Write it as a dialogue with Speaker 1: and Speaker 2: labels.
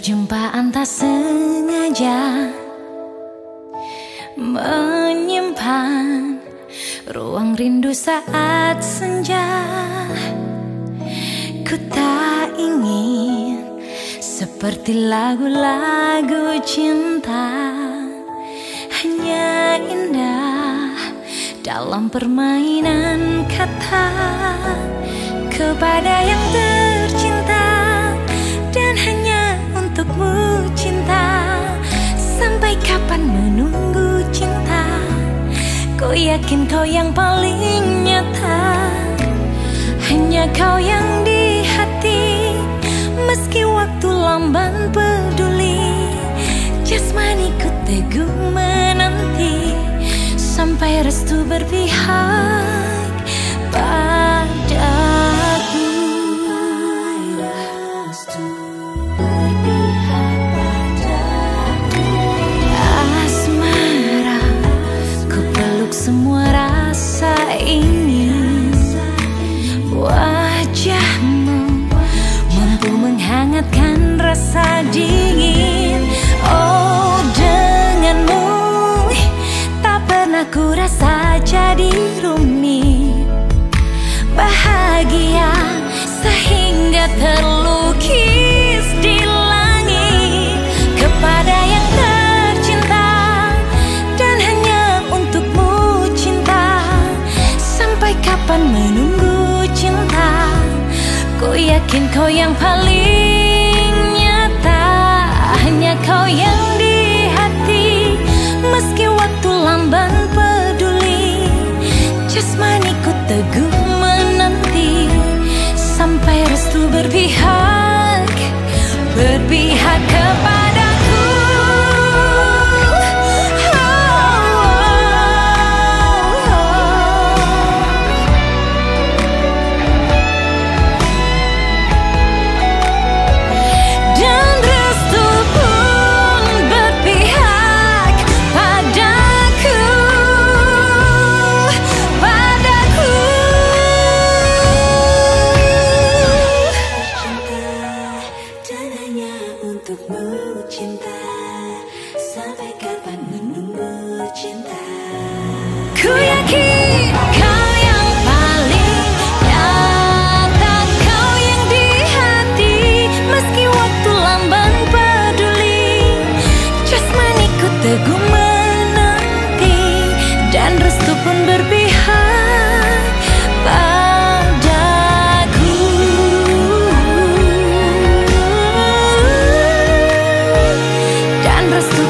Speaker 1: Perjumpaan tak sengaja. Menyimpan ruang rindu saat senja. Ku tak ingin seperti lagu-lagu cinta. Hanya indah dalam permainan kata Kepada yang terbaik yakin kau yang paling nyata. Hanya kau yang di hati. Meski waktu lamban peduli Jasmaniku teguh menanti. Sampai restu berpihak padaku Wajahmu Mampu menghangatkan rasa dingin. Oh denganmu Tak pernah ku rasa jadi rumit. Bahagia sehingga terlukis di langit. Kepada yang tercinta Dan hanya untukmu cinta. Sampai kapan menunggu yakin kau yang paling nyata. Hanya kau yang di hati. Meski waktu lamban peduli. Jasmaniku teguh menanti. Sampai restu berpihak. Berpihak. растут.